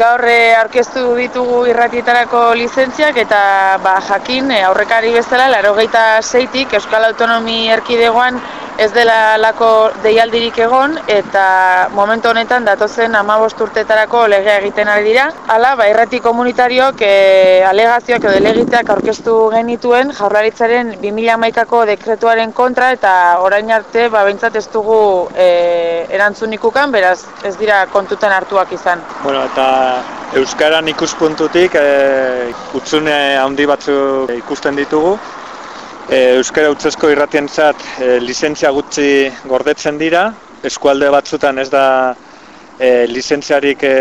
gaur e, aurkeztu ditugu irratietarako lizentziak eta ba, jakin e, aurrekari bezala, laro geita zeitik Euskal Autonomi Erkidegoan ez dela lako deialdirik egon eta momentu honetan datozen amabost urtetarako legea egiten ari dira. Hala, ba, irrati komunitarioak e, alegazioak edo delegiteak aurkeztu genituen jaurlaritzaren 2008ko dekretuaren kontra eta orain arte ba, behintzat ez dugu e, erantzunikukan, beraz ez dira kontutan hartuak izan. Bueno, eta Euskaran ikuspuntutik e, utzune handi batzu ikusten ditugu. E, Euskara utzesko irratientzat e, lizentzia gutxi gordetzen dira. Eskualde batzutan ez da e, lizentziarik e,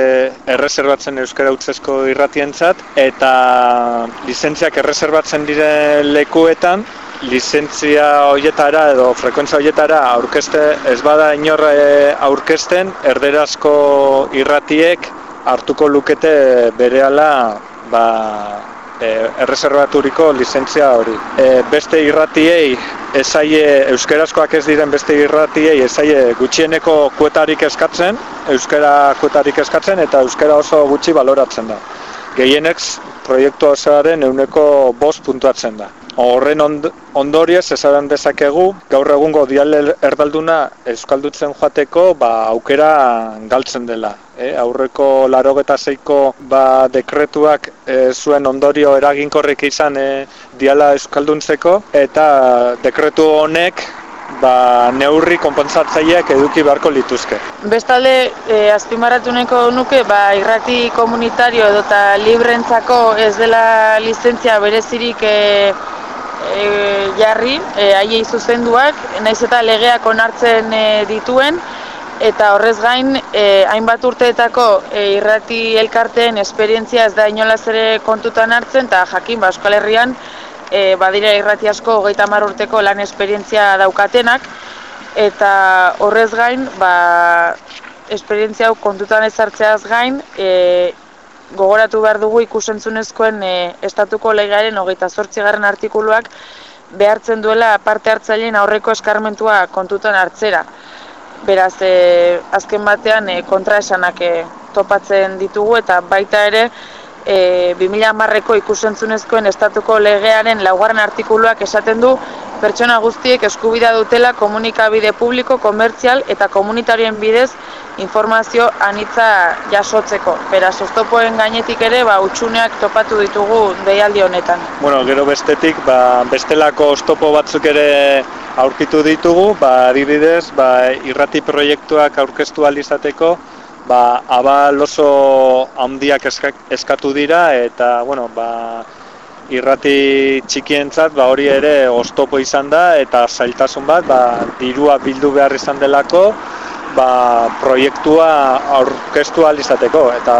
erreserbatzen Euskara utzesko irratientzat. Eta lizentziak erreserbatzen dire lekuetan, lizentzia hoietara edo frekuentzia hoietara aurkeste ez bada inorra aurkesten erderazko irratiek hartuko lukete berehala ba, e, erreserbaturiko lizentzia hori. E, beste irratiei esaie euskerazkoak ez diren beste irratiei esaie gutxieneko kuetarik eskatzen, euskara kuetarik eskatzen eta euskara oso gutxi baloratzen da. Gehienek proiektu osoaren euneko bost puntuatzen da. Horren ondoriez esaran dezakegu, gaur egungo dial erdalduna euskaldutzen joateko ba, aukera galtzen dela. E, aurreko larogeta zeiko ba, dekretuak e, zuen ondorio eraginkorrik izan e, diala euskalduntzeko eta dekretu honek ba, neurri konpentsatzaileak eduki beharko lituzke. Bestalde, e, azpimarratu nuke, ba, irrati komunitario edota librentzako ez dela lizentzia berezirik e, e, jarri, e, haiei zuzenduak, naiz eta legeak onartzen e, dituen, eta horrez gain, e, hainbat urteetako e, irrati elkarteen esperientzia ez da inolaz ere kontutan hartzen, eta jakin, ba, Euskal Herrian, e, badira irrati asko hogeita mar urteko lan esperientzia daukatenak, eta horrez gain, ba, esperientzia hau kontutan ezartzeaz gain, e, gogoratu behar dugu ikusentzunezkoen e, estatuko legearen hogeita zortzigarren artikuluak behartzen duela parte hartzaileen aurreko eskarmentua kontutan hartzera. Beraz, e, azken batean e, kontraesanak e, topatzen ditugu eta baita ere e, 2010ko ikusentzunezkoen estatuko legearen laugarren artikuluak esaten du pertsona guztiek eskubida dutela komunikabide publiko, komertzial eta komunitarien bidez informazio anitza jasotzeko. Beraz, oztopoen gainetik ere, ba, utxuneak topatu ditugu deialdi honetan. Bueno, gero bestetik, ba, bestelako oztopo batzuk ere aurkitu ditugu, ba, adibidez, ba, irrati proiektuak aurkeztu alizateko, ba, abal oso handiak eskatu dira, eta, bueno, ba, irrati txikientzat ba hori ere oztopo izan da eta zailtasun bat ba, dirua bildu behar izan delako ba, proiektua aurkeztu izateko. Eta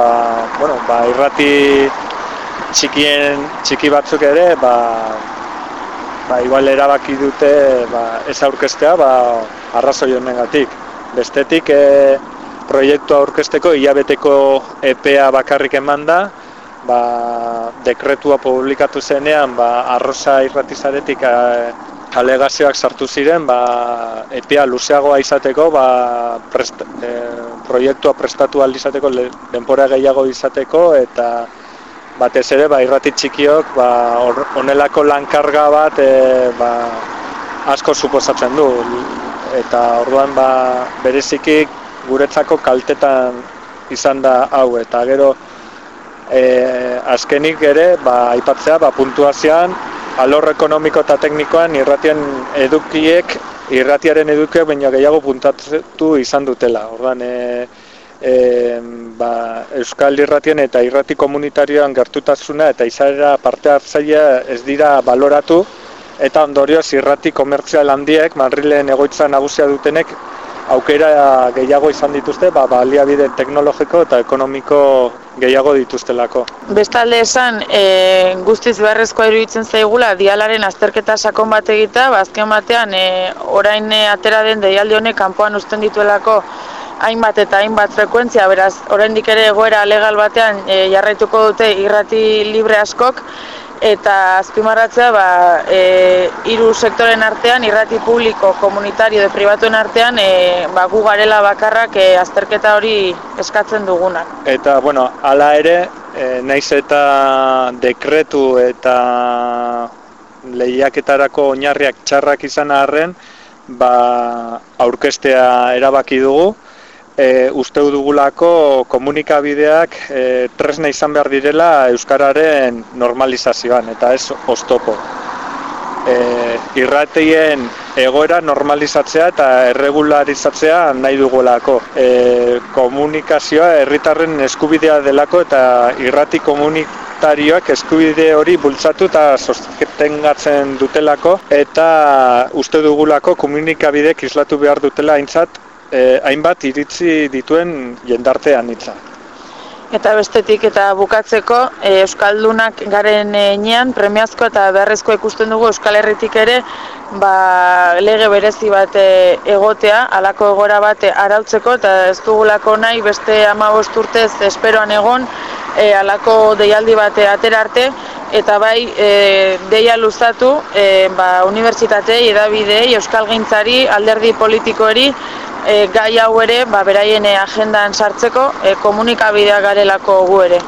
bueno, ba, irrati txikien txiki batzuk ere ba, ba, igual erabaki dute ba, ez aurkeztea ba, arrazoi honengatik. Bestetik e, proiektua aurkezteko hilabeteko EPEA bakarrik eman da ba, dekretua publikatu zenean ba, arroza irratizaretik eh, alegazioak sartu ziren ba, epia luzeagoa izateko ba, prest, e, proiektua prestatu izateko denpora gehiago izateko eta batez ere ba, irrati txikiok ba, onelako lankarga bat e, ba, asko suposatzen du. Eta orduan ba, bereziki guretzako kaltetan izan da hau eta gero e, azkenik ere ba, aipatzea ba, puntuazioan alor ekonomiko eta teknikoan irratien edukiek irratiaren edukiek baina gehiago puntatu izan dutela. Ordan e, e, ba, Euskal Irratien eta irrati komunitarioan gertutasuna eta izarera parte hartzailea ez dira baloratu eta ondorioz irrati komertzial handiek, Madrilen egoitza nagusia dutenek, aukera gehiago izan dituzte, ba, baliabide teknologiko eta ekonomiko gehiago dituztelako. Bestalde esan, e, guztiz beharrezkoa iruditzen zaigula, dialaren azterketa sakon bat egita, ba, batean, e, orain e, atera den deialdi honek kanpoan usten dituelako hainbat eta hainbat frekuentzia, beraz, oraindik ere egoera legal batean e, jarraituko dute irrati libre askok, eta azpimarratzea ba, e, hiru sektoren artean, irrati publiko, komunitario de pribatuen artean, e, ba, gu garela bakarrak e, azterketa hori eskatzen dugunak. Eta, bueno, hala ere, e, naiz eta dekretu eta lehiaketarako oinarriak txarrak izan arren, ba, aurkestea erabaki dugu, e, uste dugulako komunikabideak e, tresna izan behar direla Euskararen normalizazioan, eta ez oztopo. E, irrateien egoera normalizatzea eta erregularizatzea nahi dugulako. E, komunikazioa herritarren eskubidea delako eta irrati komunitarioak eskubide hori bultzatu eta sostengatzen dutelako eta uste dugulako komunikabidek islatu behar dutela aintzat eh, hainbat iritzi dituen jendartean hitza. Eta bestetik eta bukatzeko e, Euskaldunak garen enean premiazko eta beharrezko ikusten dugu Euskal Herritik ere ba, lege berezi bat e, egotea, alako egora bat arautzeko eta ez dugulako nahi beste ama urtez esperoan egon e, alako deialdi bat atera arte eta bai e, deia luzatu e, ba, unibertsitatei, edabidei, Euskal Gintzari, alderdi politikoeri gai hau ere ba, beraien agendan sartzeko e, komunikabidea garelako gu ere.